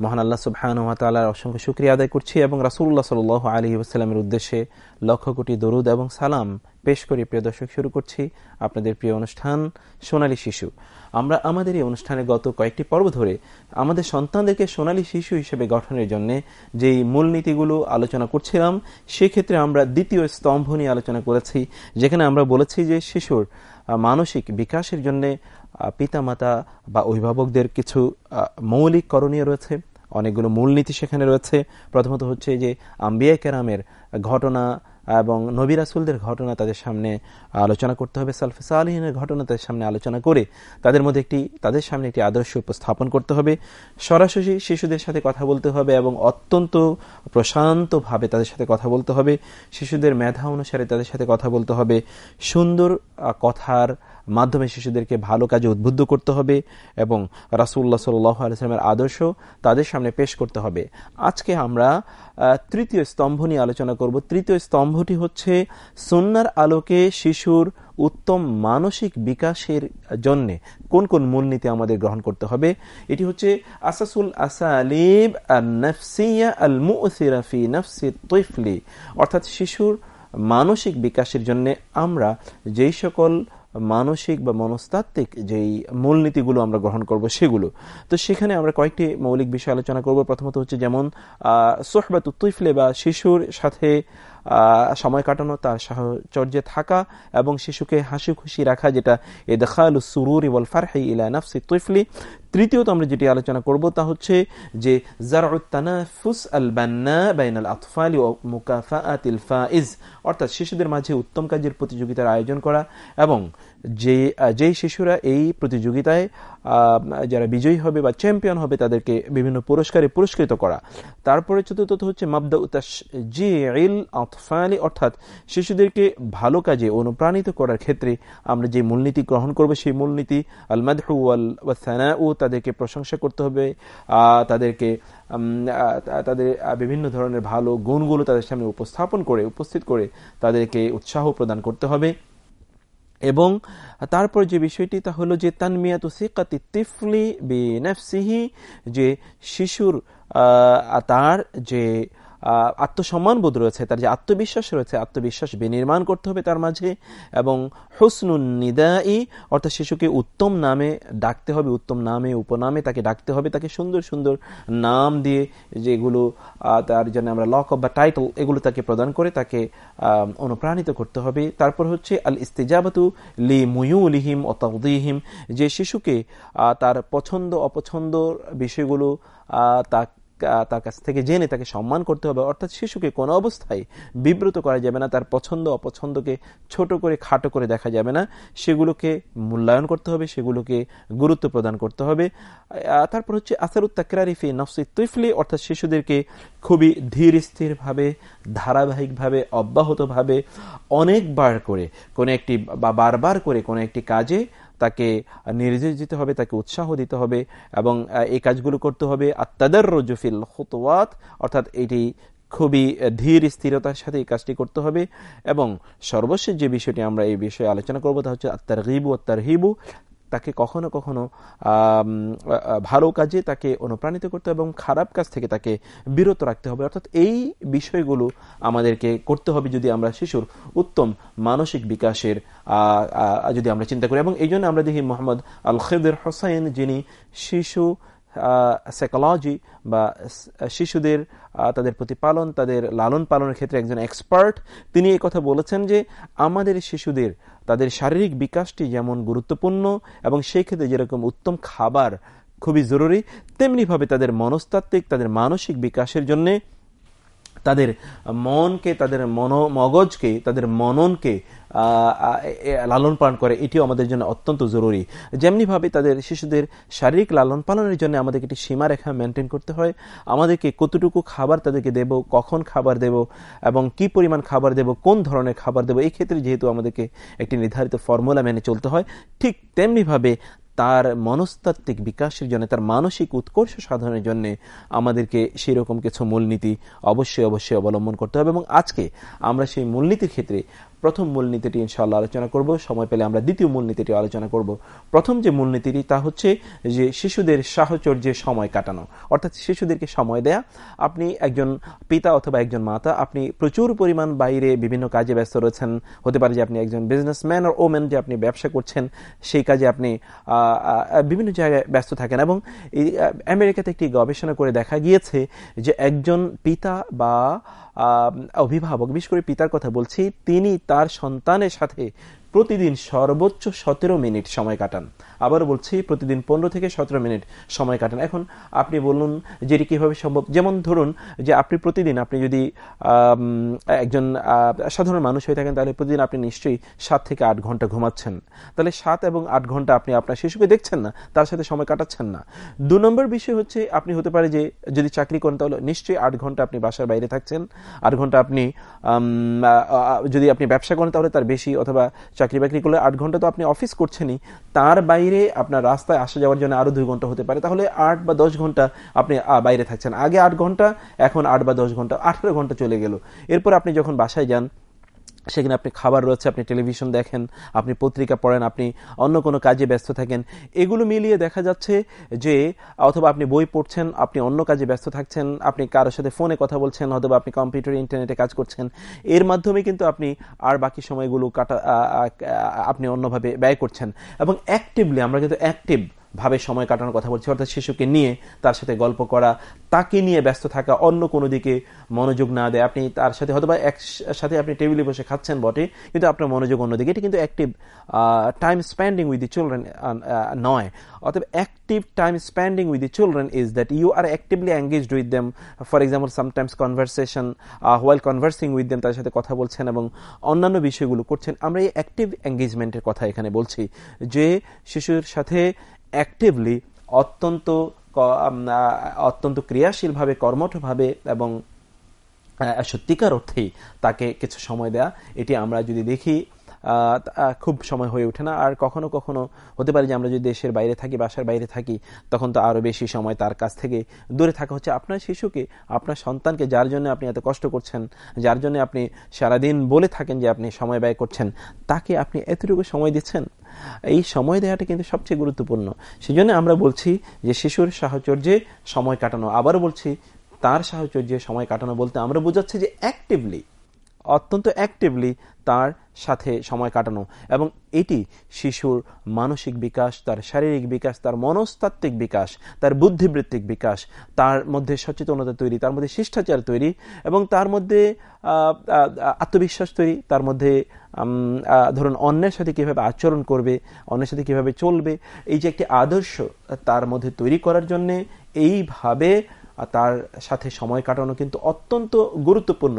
মহান আল্লাহ সুবহান তালার অসংখ্য শুক্রিয়া আদায় করছি এবং রাসুল্লাহ সাল আলী ওসালামের উদ্দেশ্যে লক্ষ কোটি দরুদ এবং সালাম পেশ করে প্রিয় দর্শক, শুরু করছি আপনাদের প্রিয় অনুষ্ঠান সোনালী শিশু। আমরা আমাদের এই অনুষ্ঠানে গত কয়েকটি পর্ব ধরে আমাদের সন্তানদেরকে সোনালী শিশু হিসেবে গঠনের জন্য যেই মূলনীতিগুলো আলোচনা করছিলাম, সেক্ষেত্রে আমরা দ্বিতীয় স্তম্ভ নিয়ে আলোচনা করেছি, যেখানে আমরা বলেছি যে শিশুর মানসিক বিকাশের জন্য পিতামাতা বা অভিভাবকদের কিছু মৌলিক করণীয় রয়েছে। অনেকগুলো মূলনীতি সেখানে রয়েছে। প্রথমত হচ্ছে যে আম্বিয়া কেরামের ঘটনা এবং নবী রাসুলদের ঘটনা তাদের সামনে আলোচনা করতে হবে। সালফে সালিনের ঘটনা তাদের সামনে আলোচনা করে তাদের মধ্যে একটি, তাদের সামনে একটি আদর্শ উপস্থাপন করতে হবে। সরাসরি শিশুদের সাথে কথা বলতে হবে এবং অত্যন্ত প্রশান্তভাবে তাদের সাথে কথা বলতে হবে। শিশুদের মেধা অনুসারে তাদের সাথে কথা বলতে হবে। সুন্দর কথার মাধ্যমে শিশুদেরকে ভালো কাজে উদ্বুদ্ধ করতে হবে এবং রাসুল্লাহ সাল্লামের আদর্শ তাদের সামনে পেশ করতে হবে। আজকে আমরা তৃতীয় স্তম্ভ নিয়ে আলোচনা করব। তৃতীয় স্তম্ভটি হচ্ছে সন্ন্যার আলোকে শিশুর উত্তম মানসিক বিকাশের জন্য কোন কোন মূলনীতি আমাদের গ্রহণ করতে হবে। এটি হচ্ছে আসাসুল আসালিব নফসিয়া আল নফসি তৈফলি অর্থাৎ শিশুর মানসিক বিকাশের জন্য আমরা যেই সকল মানসিক বা মনস্তাত্ত্বিক যেই মূলনীতিগুলো আমরা গ্রহণ করব সেগুলো। তো সেখানে আমরা কয়েকটি মৌলিক বিষয় আলোচনা করব। প্রথমত হচ্ছে যেমন সোহবাত তুইফলে বা শিশুর সাথে সময় কাটানো, তার সাহচর্যে থাকা এবং শিশুকে হাসি খুশি রাখা, যেটা এ দেখাল সুরুর ইবল ফারহি ইলা নাফসি তৈফলি। তৃতীয়ত আমরা যেটি আলোচনা করব তা হচ্ছে যে জারুত্তানাফুস আল বান্না বাইন আল ও মুকাফা আতিল ফাইজ। অর্থাৎ শিশুদের মাঝে উত্তম কাজের প্রতিযোগিতার আয়োজন করা এবং যে যেই শিশুরা এই প্রতিযোগিতায় যারা বিজয়ী হবে বা চ্যাম্পিয়ন হবে তাদেরকে বিভিন্ন পুরস্কারে পুরস্কৃত করা। তারপরে চতুর্থত হচ্ছে মাবদা উতাস জি ইল আতফালি, অর্থাৎ শিশুদেরকে ভালো কাজে অনুপ্রাণিত করার ক্ষেত্রে আমরা যে মূলনীতি গ্রহণ করব, সেই মূলনীতি আল মাদহু আল ও তাদেরকে প্রশংসা করতে হবে। তাদেরকে তাদের বিভিন্ন ধরনের ভালো গুণগুলো তাদের সামনে উপস্থাপন করে, উপস্থিত করে তাদেরকে উৎসাহ প্রদান করতে হবে। এবং তারপর যে বিষয়টি তা হলো যে, তানমিয়াত সিকাতি তিফলি বি বিনাফসিহি যে শিশুর তার যে আত্মসম্মান বোধ রয়েছে, তার যে আত্মবিশ্বাস রয়েছে, আত্মবিশ্বাস বিনির্মাণ করতে হবে তার মাঝে, এবং হুসনুন নিদাই, অর্থাৎ শিশুকে উত্তম নামে ডাকতে হবে, উত্তম নামে, উপনামে তাকে ডাকতে হবে, তাকে সুন্দর সুন্দর নাম দিয়ে যেগুলো তার জন্য আমরা লক অফ বা টাইটল এগুলো তাকে প্রদান করে তাকে অনুপ্রাণিত করতে হবে। তারপর হচ্ছে আল ইস্তেজাবাতু লি মুয়ুলিহিম অতাউদ্দিহিম যে শিশুকে তার পছন্দ অপছন্দ বিষয়গুলো তা তার কাছ থেকে জেনে তাকে সম্মান করতে হবে, অর্থাৎ শিশুকে কোনো অবস্থায় বিব্রত করা যাবে না, তার পছন্দ, অপছন্দকে ছোট করে, খাটো করে দেখা যাবে না। সেগুলোকে মূল্যায়ন করতে হবে, সেগুলোকে গুরুত্ব প্রদান করতে হবে। তারপর হচ্ছে আসারুত্তাকরারিফি নফসি তুইফলি অর্থাৎ শিশুদেরকে খুবই ধীর স্থিরভাবে, ধারাবাহিকভাবে, অব্যাহতভাবে অনেকবার করে, কোনো একটি বা, বারবার করে, কোনো একটি কাজে তাকে নির্দেশ দিতে হবে, তাকে উৎসাহ দিতে হবে এবং এই কাজগুলো করতে হবে আত্মাদার রজুফিল হতোয়াত অর্থাৎ এটি খুবই ধীর স্থিরতার সাথে এই কাজটি করতে হবে এবং সর্বশেষ যে বিষয়টি আমরা এই বিষয়ে আলোচনা করব তা হচ্ছে আত্মার গিবু আত্মার হিবু তাকে কখনো কখনো ভালো কাজে তাকে অনুপ্রাণিত করতে হবে এবং খারাপ কাজ থেকে তাকে বিরত রাখতে হবে। অর্থাৎ এই বিষয়গুলো আমাদেরকে করতে হবে যদি আমরা শিশুর উত্তম মানসিক বিকাশের যদি আমরা চিন্তা করি। এবং এই জন্য আমরা দেখি মোহাম্মদ আল খেদের হোসাইন যিনি শিশু সাইকোলজি বা শিশুদের তাদের প্রতিপালন, তাদের লালন পালনের ক্ষেত্রে একজন এক্সপার্ট তিনি কথা বলেছেন যে আমাদের শিশুদের, তাদের শারীরিক বিকাশটি যেমন গুরুত্বপূর্ণ এবং সেই ক্ষেত্রে যেরকম উত্তম খাবার খুবই জরুরি, তেমনিভাবে তাদের মনস্তাত্ত্বিক, তাদের মানসিক বিকাশের জন্য তাদের মনকে, তাদের মন, মগজকে, তাদের মননকে লালন পালন করে, এটিও আমাদের জন্য অত্যন্ত জরুরি। যেমনিভাবে তাদের শিশুদের শারীরিক লালন পালনের জন্য আমাদেরকে একটি সীমারেখা মেনটেন করতে হয়। আমাদেরকে কতটুকু খাবার তাদেরকে দেব, কখন খাবার দেব, এবং কি পরিমাণ খাবার দেব, কোন ধরনের খাবার দেব, এই ক্ষেত্রে যেহেতু আমাদেরকে একটি নির্ধারিত ফর্মুলা মেনে চলতে হয়, ঠিক তেমনিভাবে তার মনস্তাত্ত্বিক বিকাশের জন্য, তার মানসিক উৎকর্ষ সাধনের জন্য আমাদেরকে সেই রকম কিছু মূলনীতি অবশ্যই অবশ্যই অবলম্বন করতে হবে। এবং আজকে আমরা সেই মূলনীতির ক্ষেত্রে প্রথম মূলনীতিটি ইনশাল্লাহ আলোচনা করব। সময় পেলে আমরা দ্বিতীয় মূলনীতিটি আলোচনা করব। প্রথম যে মূলনীতিটি, তা হচ্ছে যে শিশুদের সাহচর্যে সময় কাটানো। অর্থাৎ শিশুদেরকে সময় দেয়া। আপনি একজন পিতা অথবা একজন মাতা, আপনি প্রচুর পরিমাণ বাইরে বিভিন্ন কাজে ব্যস্ত রয়েছেন। হতে পারে যে আপনি একজন বিজনেসম্যান আর ওম্যান যে আপনি ব্যবসা করছেন, সেই কাজে আপনি বিভিন্ন জায়গায় ব্যস্ত থাকেন এবং আমেরিকাতে একটি গবেষণা করে দেখা গিয়েছে যে একজন পিতা বা অভিভাবক বিশেষ করে পিতার কথা বলছি তিনি তার সন্তানের সাথে প্রতিদিন সর্বোচ্চ সতেরো মিনিট সময় কাটান। আবার বলছি, প্রতিদিন পনেরো থেকে সতেরো মিনিট সময় কাটান। এখন আপনি বলুন যে এটি কীভাবে সম্ভব? যেমন ধরুন যে আপনি প্রতিদিন আপনি যদি একজন সাধারণ মানুষ হয়ে থাকেন, তাহলে প্রতিদিন আপনি নিশ্চয়ই সাত থেকে আট ঘণ্টা ঘুমাচ্ছেন। তাহলে সাত এবং আট ঘণ্টা আপনি আপনার শিশুকে দেখছেন না, তার সাথে সময় কাটাচ্ছেন না। দু নম্বর বিষয় হচ্ছে, আপনি হতে পারে যে যদি চাকরি করেন, তাহলে নিশ্চয়ই আট ঘণ্টা আপনি বাসার বাইরে থাকছেন। আট ঘণ্টা আপনি যদি আপনি ব্যবসা করেন, তাহলে তার বেশি অথবা চাকরি বাকরি করলে আট ঘণ্টা তো আপনি অফিস করছেনই। তার বাইরে আপনার রাস্তায় আসা যাওয়ার জন্য আরও দুই ঘণ্টা হতে পারে। তাহলে আট বা দশ ঘণ্টা আপনি বাইরে থাকছেন। আগে আট ঘণ্টা, এখন আট বা দশ ঘণ্টা, আঠারো ঘণ্টা চলে গেল। এরপর আপনি যখন বাসায় যান সেখানে আপনি খাবার রয়েছে, আপনি টেলিভিশন দেখেন, আপনি পত্রিকা পড়েন, আপনি অন্য কোনো কাজে ব্যস্ত থাকেন। এগুলো মিলিয়ে দেখা যাচ্ছে যে, অথবা আপনি বই পড়ছেন, আপনি অন্য কাজে ব্যস্ত থাকছেন, আপনি কারোর সাথে ফোনে কথা বলছেন, অথবা আপনি কম্পিউটার, ইন্টারনেটে কাজ করছেন, এর মাধ্যমে কিন্তু আপনি আর বাকি সময়গুলো কাটা আপনি অন্যভাবে ব্যয় করছেন। এবং অ্যাক্টিভলি আমরা কিন্তু অ্যাক্টিভ ভাবে সময় কাটানোর কথা বলছি, অর্থাৎ শিশুকে নিয়ে তার সাথে গল্প করা, তাকে নিয়ে ব্যস্ত থাকা, অন্য কোনো দিকে মনোযোগ না দেয়। আপনি তার সাথে হয়তো বা একসাথে আপনি টেবিলে বসে খাচ্ছেন বটে, কিন্তু আপনার মনোযোগ অন্যদিকে। এটি কিন্তু active time spending with the children নয়। অতএব active time spending with the children is that you are actively engaged with them for example sometimes conversation while conversing with them তার সাথে কথা বলছেন এবং অন্যান্য বিষয়গুলো করছেন। আমরা এই অ্যাক্টিভ এঙ্গেজমেন্টের কথা এখানে বলছি যে, শিশুর সাথে অ্যাক্টিভলি অত্যন্ত অত্যন্ত ক্রিয়াশীলভাবে, কর্মঠভাবে এবং সত্যিকার অর্থেই তাকে কিছু সময় দেয়া। এটি আমরা যদি দেখি খুব সময় হয়ে ওঠে না। আর কখনো কখনো হতে পারে যে আমরা যদি দেশের বাইরে থাকি, বাসার বাইরে থাকি, তখন তো আরও বেশি সময় তার কাছ থেকে দূরে থাকা হচ্ছে। আপনার শিশুকে, আপনার সন্তানকে যার জন্য আপনি এত কষ্ট করছেন, যার জন্য আপনি সারাদিন বলে থাকেন যে আপনি সময় ব্যয় করছেন, তাকে আপনি এতটুকু সময় দিচ্ছেন? এই সময় দেওয়াটা কিন্তু সবচেয়ে গুরুত্বপূর্ণ। সেই জন্য আমরা বলছি যে শিশুর সাহচর্যে সময় কাটানো। আবারও বলছি, তার সাহচর্যে সময় কাটানো বলতে আমরা বোঝাচ্ছি যে অ্যাক্টিভলি অত্যন্ত অ্যাক্টিভলি তার সাথে সময় কাটানো এবং এটি শিশুর মানসিক বিকাশ, তার শারীরিক বিকাশ, তার মনস্তাত্ত্বিক বিকাশ, তার বুদ্ধিবৃত্তিক বিকাশ, তার মধ্যে সচেতনতা তৈরি, তার মধ্যে শিষ্টাচার তৈরি এবং তার মধ্যে আত্মবিশ্বাস তৈরি, তার মধ্যে ধরুন অন্যের সাথে কীভাবে আচরণ করবে, অন্যের সাথে কীভাবে চলবে, এই যে একটি আদর্শ তার মধ্যে তৈরি করার জন্যে এইভাবে তার সাথে সময় কাটানো কিন্তু অত্যন্ত গুরুত্বপূর্ণ।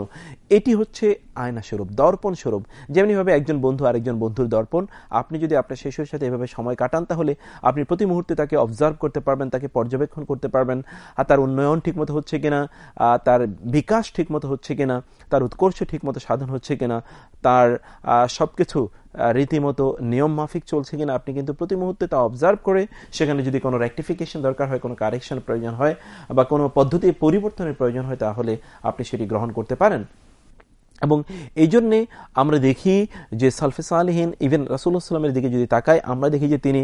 এটি হচ্ছে আয়না স্বরূপ দর্পণ স্বরূপ যেমনিভাবে একজন বন্ধু আরেকজন বন্ধুর দর্পণ, আপনি যদি আপনার শিশুর সাথে এভাবে সময় কাটান, তাহলে আপনি প্রতি মুহূর্তে তাকে অবজার্ভ করতে পারবেন, তাকে পর্যবেক্ষণ করতে পারবেন, আর তার উন্নয়ন ঠিকমতো হচ্ছে কিনা তার বিকাশ ঠিকমতো হচ্ছে কিনা, তার উৎকর্ষ ঠিকমতো সাধন হচ্ছে কিনা, তার সবকিছু রীতিমতো নিয়ম মাফিক চলছে কিনা, আপনি কিন্তু প্রতি মুহূর্তে তা অবজার্ভ করে সেখানে যদি কোনো রেক্টিফিকেশন দরকার হয়, কোনো কারেকশন প্রয়োজন হয়, বা কোনো পদ্ধতি পরিবর্তনের প্রয়োজন হয়, তাহলে আপনি সেটি গ্রহণ করতে পারেন। এবং এই জন্যে আমরা দেখি যে সালফে সালহীন ইভেন রাসুল্লাহামের দিকে যদি তাকাই, আমরা দেখি যে তিনি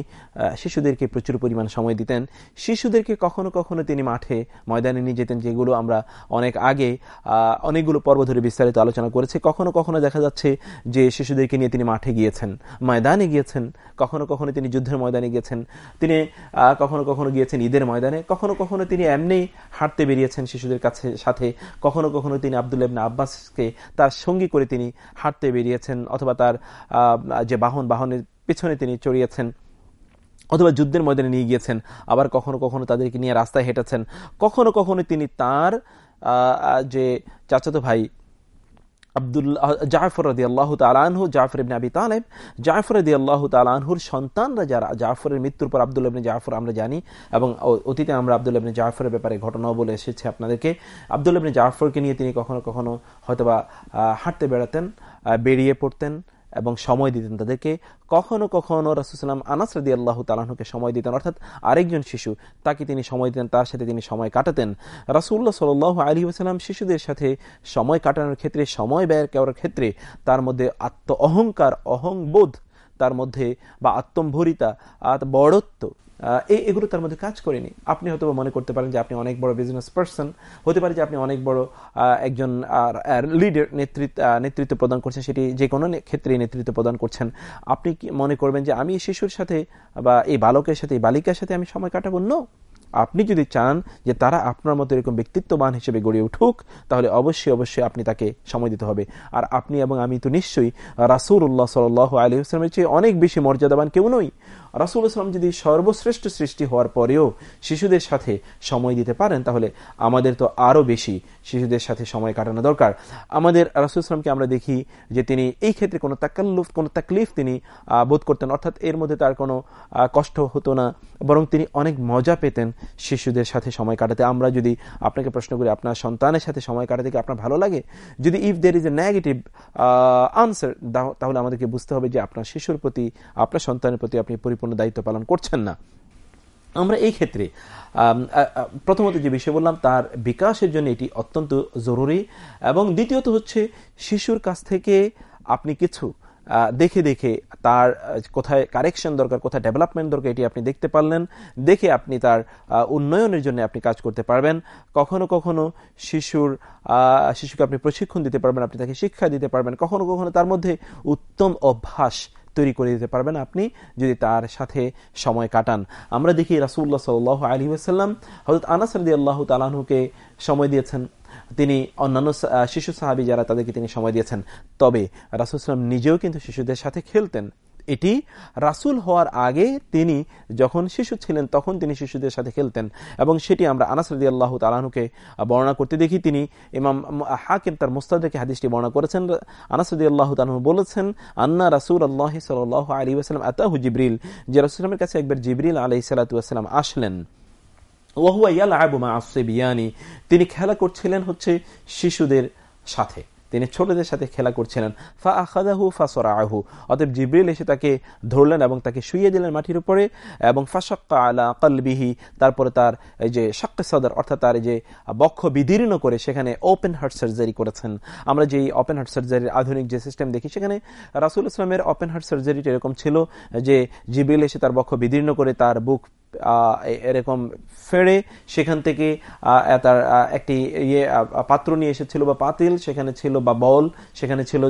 শিশুদেরকে প্রচুর পরিমাণ সময় দিতেন। শিশুদেরকে কখনো কখনো তিনি মাঠে, ময়দানে নিয়ে যেতেন, যেগুলো আমরা অনেক আগে অনেকগুলো পর্ব ধরে বিস্তারিত আলোচনা করেছি। কখনো কখনো দেখা যাচ্ছে যে শিশুদেরকে নিয়ে তিনি মাঠে গিয়েছেন, ময়দানে গিয়েছেন। কখনো কখনো তিনি যুদ্ধের ময়দানে গিয়েছেন, তিনি কখনো কখনো গিয়েছেন ঈদের ময়দানে। কখনো কখনো তিনি এমনি হাঁটতে বেরিয়েছেন শিশুদের কাছে, সাথে। কখনো কখনো তিনি আবদুল্লাবনা আব্বাসকে তার সঙ্গী করে তিনি হাঁটতে বেরিয়েছেন অথবা তার যে বাহন, বাহনের পেছনে তিনি চড়িয়েছেন অথবা যুদ্ধের ময়দানে নিয়ে গিয়েছেন, আবার কখনো কখনো তাদেরকে নিয়ে রাস্তায় হেঁটেছেন। কখনো কখনো তিনি তার যে চাচাতো ভাই জাফর তালেব সন্তানরা যারা, জাফরের মৃত্যুর পর জাফর আমরা জানি, এবং অতীতে আমরা জাফরের ব্যাপারে ঘটনাও বলে এসেছি আপনাদেরকে। আব্দুল জাফরকে নিয়ে তিনি কখনো কখনো হয়তোবা হাঁটতে বেড়াতেন বেরিয়ে পড়তেন এবং সময় দিতেন তাদেরকে। কখনো কখনো রাসুসাল্লাম আনাস রাদি আল্লাহ তালাহুকে সময় দিতেন। অর্থাৎ আরেকজন শিশু, তাকে তিনি সময় দিতেন, তার সাথে তিনি সময় কাটাতেন। রাসুল্লাহ সাল আলী আসালাম শিশুদের সাথে সময় কাটানোর ক্ষেত্রে, সময় ব্যয় করার ক্ষেত্রে তার মধ্যে আত্ম অহংকার অহংবোধ, তার মধ্যে বা আত্মম্ভরিতা বড়ত্ব এই এগুলো তার মধ্যে কাজ করেনি। আপনি হয়তো মনে করতে পারেন যে আপনি অনেক বড় বিজনেস পার্সন হতে পারে যে আপনি অনেক বড় একজন লিডার নেতৃত্ব নেতৃত্ব প্রদান করছেন, সেটি যে কোনো ক্ষেত্রে নেতৃত্ব প্রদান করছেন। আপনি কি মনে করবেন যে আমি এই শিশুর সাথে বা এই বালকের সাথে, এই বালিকার সাথে আমি সময় কাটাবো? নো আপনি যদি চান যে তারা আপনার মতো এরকম ব্যক্তিত্ববান হিসেবে গড়ে উঠুক, তাহলে অবশ্যই অবশ্যই আপনি তাকে সময় দিতে হবে। আর আপনি এবং আমি তো নিশ্চয়ই রাসুল উল্লাহ সাল আলী ইসলামের চেয়ে অনেক বেশি মর্যাদাবান কেউ নই। রাসুল ইসলাম যদি সর্বশ্রেষ্ঠ সৃষ্টি হওয়ার পরেও শিশুদের সাথে সময় দিতে পারেন, তাহলে আমাদের তো আরও বেশি শিশুদের সাথে সময় কাটানো দরকার। আমাদের রাসুল ইসলামকে আমরা দেখি যে তিনি এই ক্ষেত্রে কোনো তাকাল্লুফ, কোনো তাকলিফ তিনি বোধ করতেন, অর্থাৎ এর মধ্যে তার কোনো কষ্ট হতো না, বরং তিনি অনেক মজা পেতেন শিশুদের সাথে সময় কাটাতে। আমরা যদি আপনাকে প্রশ্ন করি, আপনার সন্তানের সাথে সময় কাটাতে কি আপনার ভালো লাগে? যদি if there is a negative answer তাহলে আমাদেরকে বুঝতে হবে যে আপনার শিশুর প্রতি, আপনার সন্তানের প্রতি আপনি পরিপূর্ণ দায়িত্ব পালন করছেন না। আমরা এই ক্ষেত্রে প্রথমত যে বিষয় বললাম, তার বিকাশের জন্য এটি অত্যন্ত জরুরি এবং দ্বিতীয়ত হচ্ছে শিশুর কাছ থেকে আপনি কিছু দেখে দেখে তার কোথায় কারেকশন দরকার, কোথায় ডেভেলপমেন্ট দরকার, এটি আপনি দেখতে পারলেন, দেখে আপনি তার উন্নয়নের জন্য আপনি কাজ করতে পারবেন। কখনো কখনো শিশুর শিশুকে আপনি প্রশিক্ষণ দিতে পারবেন, আপনি তাকে শিক্ষা দিতে পারবেন। কখনো কখনো তার মধ্যে উত্তম অভ্যাস তৈরি করে দিতে পারবেন আপনি যদি তার সাথে সময় কাটান। আমরা দেখি রাসুল্লাহ সাল আলী আসাল্লাম হজরত আনাস রদি আল্লাহ তালাহুকে সময় দিয়েছেন। তিনি অন্যান্য শিশু সাহাবি যারা তাদেরকে তিনি সময় দিয়েছেন। তবে রাসুল সাল্লাম নিজেও কিন্তু শিশুদের সাথে খেলতেন। এটি রাসুল হওয়ার আগে তিনি যখন শিশু ছিলেন, তখন তিনি শিশুদের সাথে খেলতেন। এবং সেটি আমরা আনাসরদি আল্লাহ তালাহুকে বর্ণনা করতে দেখি। তিনি ইমাম হাকিম তার মুস্তাদকে হাদিসটি বর্ণনা করেছেন। আনাসরদি আল্লাহ তালাহু বলেছেন, আন্না রাসুল আল্লাহ সাল আলী ওসালাম আতাহু জিবরিল। যে রাসুলামের কাছে একবার জিবরিল আলহি সালাতাম আসলেন ওয়াহুয়া ইয়াল আবু মা আসিবিয়ানি তিনি খেলা করছিলেন হচ্ছে শিশুদের সাথে। তিনি ছোটদের সাথে খেলা করছিলেন। ফা আখাদাহু, ফা সরা আহু অতএব জিব্রিল এসে তাকে ধরলেন এবং তাকে শুইয়ে দিলেন মাটির উপরে এবং ফাশাক্কা আলা কলবিহি, তারপরে তার এই যে শাক্কে সদর, অর্থাৎ তার যে বক্ষ বিদীর্ণ করে সেখানে ওপেন হার্ট সার্জারি করেছেন। আমরা যে ওপেন হার্ট সার্জারির আধুনিক যে সিস্টেম দেখি, সেখানে রাসুল ইসলামের ওপেন হার্ট সার্জারিটা এরকম ছিল যে জিব্রিল এসে তার বক্ষ বিদীর্ণ করে তার বুক এরকম ফেড়ে সেখান থেকে তার একটি ইয়ে পাত্র নিয়ে এসেছিল বা পাতিল, সেখানে ছিল বা বল, সেখানে ছিল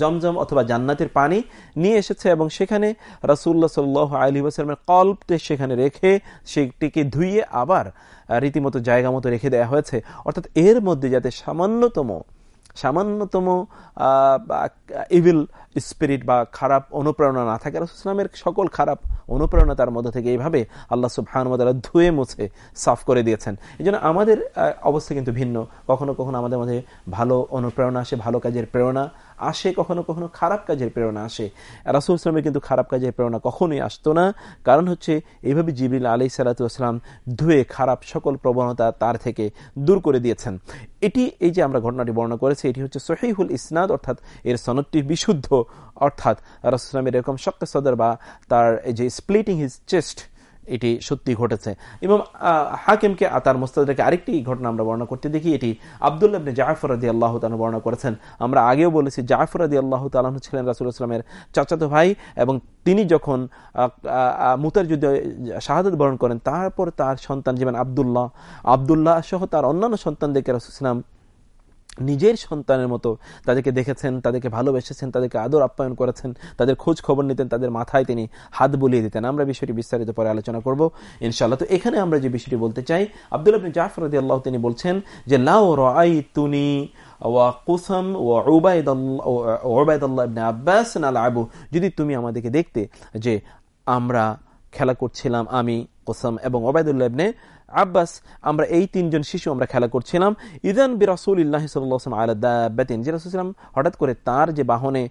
জমজম অথবা জান্নাতের পানি নিয়ে এসেছে এবং সেখানে রাসুল্লাহ সাল আলী আসলামের কল্পতে সেখানে রেখে সেটিকে ধুইয়ে আবার রীতিমতো জায়গা মতো রেখে দেওয়া হয়েছে। অর্থাৎ এর মধ্যে যাতে সামান্যতম সামান্যতম ইভিল স্পিরিট বা খারাপ অনুপ্রেরণা না থাকে রসুলামের সকল খারাপ অনুপ্রেরণা তার মধ্যে থেকে এইভাবে আল্লাহ সুবহানুমাতালা ধুয়ে মুছে, সাফ করে দিয়েছেন। এই আমাদের অবস্থা কিন্তু ভিন্ন। কখনো কখনো আমাদের মধ্যে ভালো অনুপ্রেরণা আসে, ভালো কাজের প্রেরণা আসে, কখনো কখনো খারাপ কাজের প্রেরণা আসে। রাসুল ইসলামের কিন্তু খারাপ কাজের প্রেরণা কখনোই আসতো না। কারণ হচ্ছে এইভাবে জিবরিল আলি সালাতাম ধুয়ে খারাপ সকল প্রবণতা তার থেকে দূর করে দিয়েছেন। এটি, এই যে আমরা ঘটনাটি বর্ণনা করেছি, এটি হচ্ছে সহিহুল ইসনাদ, অর্থাৎ এর সনদটি বিশুদ্ধ। অর্থাৎ রাসুলামের এরকম শক্ত সদর বা তার এই যে স্প্লিটিং হিজ চেস্ট এটি সত্যি ঘটেছে। এবং হাকিমকে তার মোস্তাদকে আরেকটি ঘটনা আমরা বর্ণনা করতে দেখি। এটি আবদুল্লাহ জাফর আদি আল্লাহ তালু বর্ণনা করেছেন। আমরা আগেও বলেছি, জাফর আদি আল্লাহ তালাহ ছিলেন রাসুল ইসলামের চাচাতো ভাই এবং তিনি যখন মুতার যুদ্ধে শাহাদত বরণ করেন, তারপর তার সন্তান যেমন আবদুল্লাহ আবদুল্লাহ সহ তার অন্যান্য সন্তানদেরকে রাসুল ইসলাম নিজের সন্তানের মতো তাদেরকে দেখেছেন, তাদেরকে ভালোবেসেছেন, তাদেরকে আদর আপ্যায়ন করেছেন, তাদের খোঁজ খবর নিতেন, তাদের মাথায় তিনি হাত বুলিয়ে দিতেন। আমরা বিষয়টি বিস্তারিত পরে আলোচনা করব ইনশাল্লাহ তো এখানে আমরা যে বিষয়টি বলতে চাই, আব্দুল আবনী জাফর আল্লাহ তিনি বলছেন যে, লাউ রাই তুনি আব্বাস যদি তুমি আমাদেরকে দেখতে যে, আমরা খেলা করছিলাম আমি কোসাম এবং ওবায়দুল্লাহ আব্বাস, আমরা এই তিনজন শিশু আমরা খেলা করছিলাম। ইদান বি রাসুল্লাহ সাল্লাম আলাদ্দাবাতিন যে রাসুলাম হঠাৎ করে তার যে বাহনে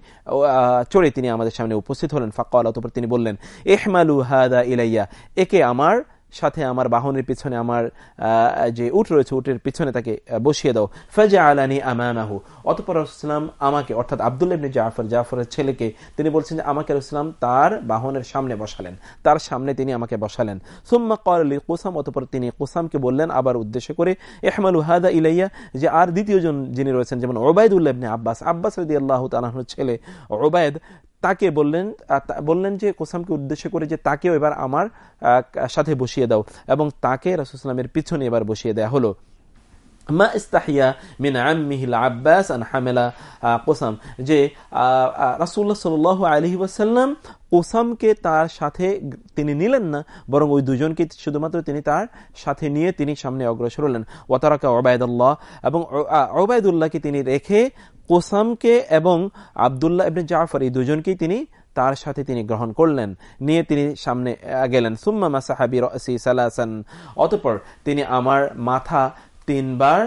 চড়ে তিনি আমাদের সামনে উপস্থিত হলেন। ফাঁকা অতপর তিনি বললেন এহমালু হাদা ইলাইয়া, একে আমার সাথে আমার বাহনের পিছনে আমার যে উট রয়েছে, উটের পিছনে তাকে বসিয়ে দাও। ফজা আলানি আমানাহু অতপর রসুলাম আমাকে, অর্থাৎ আবদুল্লাহ ইবনে জাফর, জাফরের ছেলেকে, তিনি বলছেন যে, আমাকে রসুলাম তার বাহনের সামনে বসালেন। তার সামনে তিনি আমাকে বসালেন। সুম্মা কলি কুসাম, অতপর তিনি কুসামকে বললেন আবার উদ্দেশ্য করে এহমালু হাদা ইলাইয়া, যে আর দ্বিতীয় জন যিনি রয়েছেন, যেমন ওবায়দুল্লাহ আব্বাস। আব্বাস রদি আল্লাহ তালাহর ছেলে ওবায়দ তাকে বললেন বললেন যে, কোসামকে উদ্দেশ্য করে যে, তাকেও এবার আমার সাথে বসিয়ে দাও। এবং তাকে রাসুলামের পিছনে এবার বসিয়ে দেয়া হলো। মা ইস্তাহিয়া মিন আম্মিহিল আব্বাস আন হামেলা কোসাম, যে রাসুল্লাহ সাল আলহি ওয়াসাল্লাম কোসামকে তার সাথে তিনি নিলেন না, বরং ওই দুজনকে শুধুমাত্র তিনি তার সাথে নিয়ে তিনি সামনে অগ্রসর হলেন। ওয়াতারাকা ওবায়দুল্লাহ এবং ওবায়দুল্লাহকে তিনি রেখে কোসামকে এবং আবদুল্লাহ ইবনে জাফর এই দুজনকেই তিনি তার সাথে তিনি গ্রহণ করলেন। নিয়ে তিনি সামনে গেলেন। সুম্মা মাসাহাবি রসি সালাসান। অতপর তিনি আমার মাথা তিনবার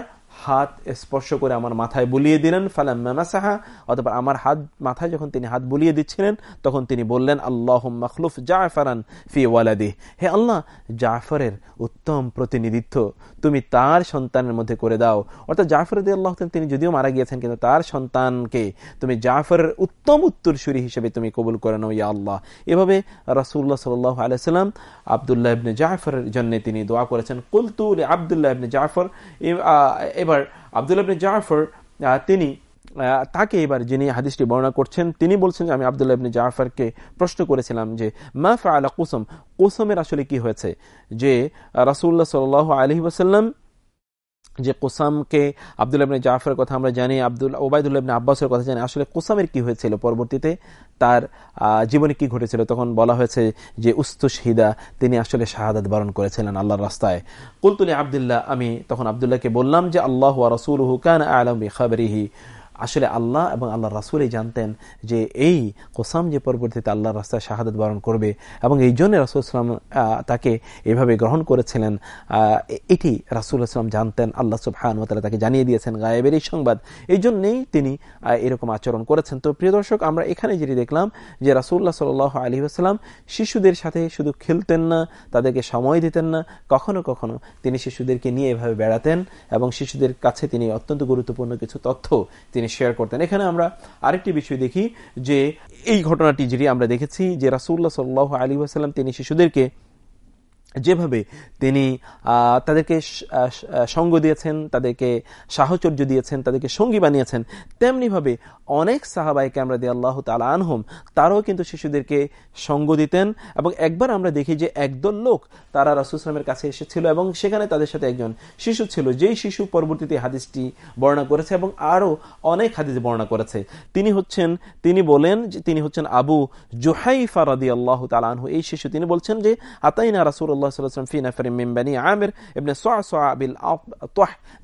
হাত স্পর্শ করে আমার মাথায় বুলিয়ে দিলেন ফালাম্মাসাহা অথবা আমার হাত, মাথায় যখন তিনি হাত বুলিয়ে দিচ্ছিলেন, তখন তিনি বললেন আল্লাহ মখলুফ জাফরান ফি ওয়ালাদি। হে আল্লাহ, জাফরের উত্তম প্রতিনিধিত্ব তুমি তার সন্তানের মধ্যে করে দাও। অর্থাৎ জাফর আল্লাহ তিনি যদিও মারা গিয়েছেন, কিন্তু তার সন্তানকে তুমি জাফরের উত্তম উত্তরসূরি হিসেবে তুমি কবুল করে নাও, ইয়া আল্লাহ। এভাবে রাসুল্লাহ সাল আলাইসাল্লাম আবদুল্লাহ ইবনে জাফরের জন্য তিনি দোয়া করেছেন কুলতুল আবদুল্লাহ ইবনে জাফর এবার আবদুল্লাহ জাফর তিনি তাকে এবার যিনি হাদিসটি বর্ণনা করছেন, তিনি বলছেন যে আমি আবদুল্লাহ জাফরকে প্রশ্ন করেছিলাম যে, মা আলা কুসুম? কুসুমের আসলে কি হয়েছে? যে রাসুল্লাহ সাল্লাহ আলহি ওয়াসাল্লাম যে কোসামকে আবদুল্লাহ ইবনে জাফরের কথা আমরা জানি, আব্দুল ওবায়দুল্লাহ ইবনে আব্বাসের কথা জানি। আসলে কোসামের কি হয়েছিল পরবর্তীতে? তার জীবনে কি ঘটেছিল? তখন বলা হয়েছে যে উস্তুশহিদা, তিনি আসলে শাহাদাত বরণ করেছিলেন আল্লাহর রাস্তায়। কুলতুলি আবদুল্লাহ, আমি তখন আবদুল্লাহকে বললাম যে, আল্লাহ রসুল হুকান আলম খাবরিহি আসলে আল্লাহ এবং আল্লাহ রাসুলই জানতেন যে এই কোসাম যে পরবর্তীতে আল্লাহর রাস্তায় শাহাদত বরণ করবে এবং এই জন্য রাসুল ইসলাম তাকে এভাবে গ্রহণ করেছিলেন। এটি রাসুল ইসলাম জানতেন, আল্লাহ সুবহান তাকে জানিয়ে দিয়েছেন, গায়েবের এই সংবাদ। এই জন্যেই তিনি এরকম আচরণ করেছেন। তো প্রিয় দর্শক, আমরা এখানে যেটি দেখলাম যে রাসুল্লাহ সাল আলী আসসালাম শিশুদের সাথে শুধু খেলতেন না, তাদেরকে সময় দিতেন না, কখনো কখনো তিনি শিশুদেরকে নিয়ে এভাবে বেড়াতেন এবং শিশুদের কাছে তিনি অত্যন্ত গুরুত্বপূর্ণ কিছু তথ্য তিনি শেয়ার করতেন। এখানে আমরা আরেকটি বিষয় দেখি যে এই ঘটনাটি যেটি আমরা দেখেছি যে রাসুল্লাহ সাল্লাহ আলী আসাল্লাম তিনি শিশুদেরকে যেভাবে তিনি তাদেরকে সঙ্গ দিয়েছেন, তাদেরকে সাহচর্য দিয়েছেন, তাদেরকে সঙ্গী বানিয়েছেন, তেমনিভাবে অনেক সাহাবাইকে আমরা দিয়ে আল্লাহ তালা আনহম, তারাও কিন্তু শিশুদেরকে সঙ্গ দিতেন এবং একবার আমরা দেখি যে একদল লোক তারা রাসুসলামের কাছে এসেছিল এবং সেখানে তাদের সাথে একজন শিশু ছিল, যেই শিশু পরবর্তীতে হাদিসটি বর্ণনা করেছে এবং আরও অনেক হাদিস বর্ণনা করেছে। তিনি হচ্ছেন, তিনি বলেন তিনি হচ্ছেন আবু জোহাইফা রাদি আল্লাহ তালা আনহু, এই শিশু, তিনি বলছেন যে, আতাইনা রাসুল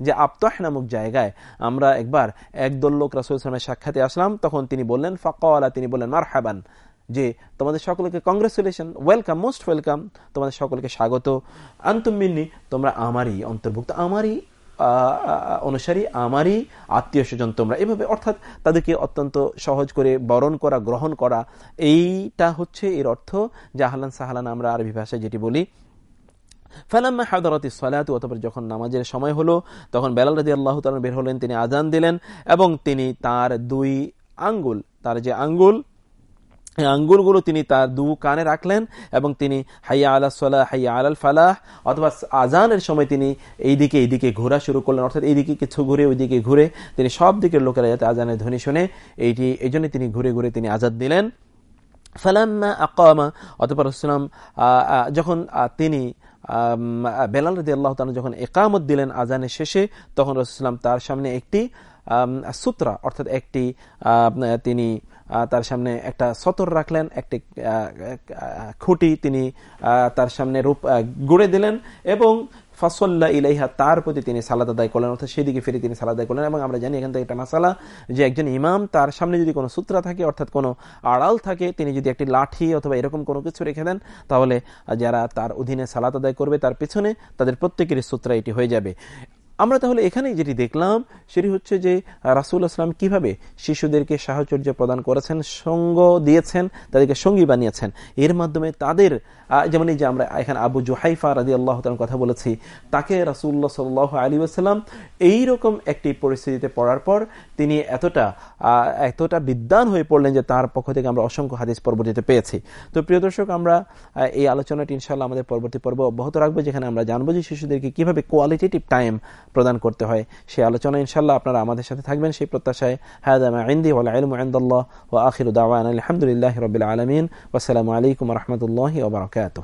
যে আবতাহ নামক জায়গায় আমরা একবার একদল লোক রাসুল ইসলামের সাক্ষাতে আসলাম, তখন তিনি বললেন ফাঁকা তিনি বললেন মার যে তোমাদের সকলকে কংগ্রেচুলেশন ওয়েলকাম মোস্ট ওয়েলকাম তোমাদের সকলকে স্বাগত। আন্তমিন্নি তোমরা আমারই অন্তর্ভুক্ত, আমারই অনুসারী, আমারই আত্মীয় স্বজন তোমরা। এভাবে অর্থাৎ তাদেরকে অত্যন্ত সহজ করে বরণ করা, গ্রহণ করা, এইটা হচ্ছে এর অর্থ, জাহালান সাহালান আমরা আরবি ভাষায় যেটি বলি ফালাম্মা হাদারতি সালাত, অতপর যখন নামাজের সময় হলো, তখন বেলাল রাজি আল্লাহ বের হলেন, তিনি আজান দিলেন এবং তিনি তার দুই আঙ্গুল, তার যে আঙ্গুল আঙ্গুলগুলো তিনি তার দু কানে রাখলেন এবং তিনি হাইয়া আলা সালাহ, হাইয়া আলাল ফালাহ, অথবা আজানের সময় তিনি এইদিকে এইদিকে ঘোরা শুরু করলেন, অর্থাৎ এইদিকে কিছু ঘুরে, ওইদিকে ঘুরে তিনি সব দিকের লোকেরা যাতে আজানের ধ্বনি শুনে, এইটি এই তিনি ঘুরে ঘুরে তিনি আজাদ দিলেন। ফালাম্মা আকামা, অতপর যখন তিনি বেলাল রদি আল্লাহ তালা যখন একামত দিলেন আজানের শেষে, তখন রসুলাম তার সামনে একটি সূত্রা, অর্থাৎ একটি তিনি তার সামনে একটা সতর রাখলেন, একটি খুঁটি তিনি তার সামনে রূপ গড়ে দিলেন এবং ফসল্লা ইলাইহা, তার প্রতি তিনি সালাদ আদায় করলেন, অর্থাৎ সেদিকে ফিরে তিনি সালাদ আদায় করলেন এবং আমরা জানি এখান থেকে একটা মাসালা যে একজন ইমাম, তার সামনে যদি কোনো সূত্রা থাকে, অর্থাৎ কোনো আড়াল থাকে, তিনি যদি একটি লাঠি অথবা এরকম কোনো কিছু রেখে দেন, তাহলে যারা তার অধীনে সালাত আদায় করবে, তার পিছনে তাদের প্রত্যেকেরই সূত্রা এটি হয়ে যাবে। আমরা তাহলে এখানেই যেটি দেখলাম, সেটি হচ্ছে যে রাসুল আসলাম কীভাবে শিশুদেরকে সাহচর্য প্রদান করেছেন, সঙ্গ দিয়েছেন, তাদেরকে সঙ্গী বানিয়েছেন। এর মাধ্যমে তাদের যেমন এই যে আমরা এখানে আবু জোহাইফা রাজি আল্লাহ কথা বলেছি, তাকে রাসুল্লাহ সাল আলী আসসালাম এইরকম একটি পরিস্থিতিতে পড়ার পর তিনি এতটা এতটা বিদ্যান হয়ে পড়লেন যে তার পক্ষ থেকে আমরা অসংখ্য হাদিস পরবর্তীতে পেয়েছি। তো প্রিয় দর্শক, আমরা এই আলোচনাটি ইনশাল্লাহ আমাদের পরবর্তী পর্ব অব্যাহত রাখব, যেখানে আমরা জানব যে শিশুদেরকে কীভাবে কোয়ালিটেটিভ টাইম প্রদান করতে হয়। সেই আলোচনা ইনশাল্লাহ আপনারা আমাদের সাথে থাকবেন। সেই প্রত্যাশায় হায়াদামা আইন্দি ওলা আলম আন্দুল্লাহ ও আখির দাওয়ান আলহামদুলিল্লাহ রবিল আলমিন। ওসালামু আলাইকুম রহমতুল্লাহ ওবরাকাত.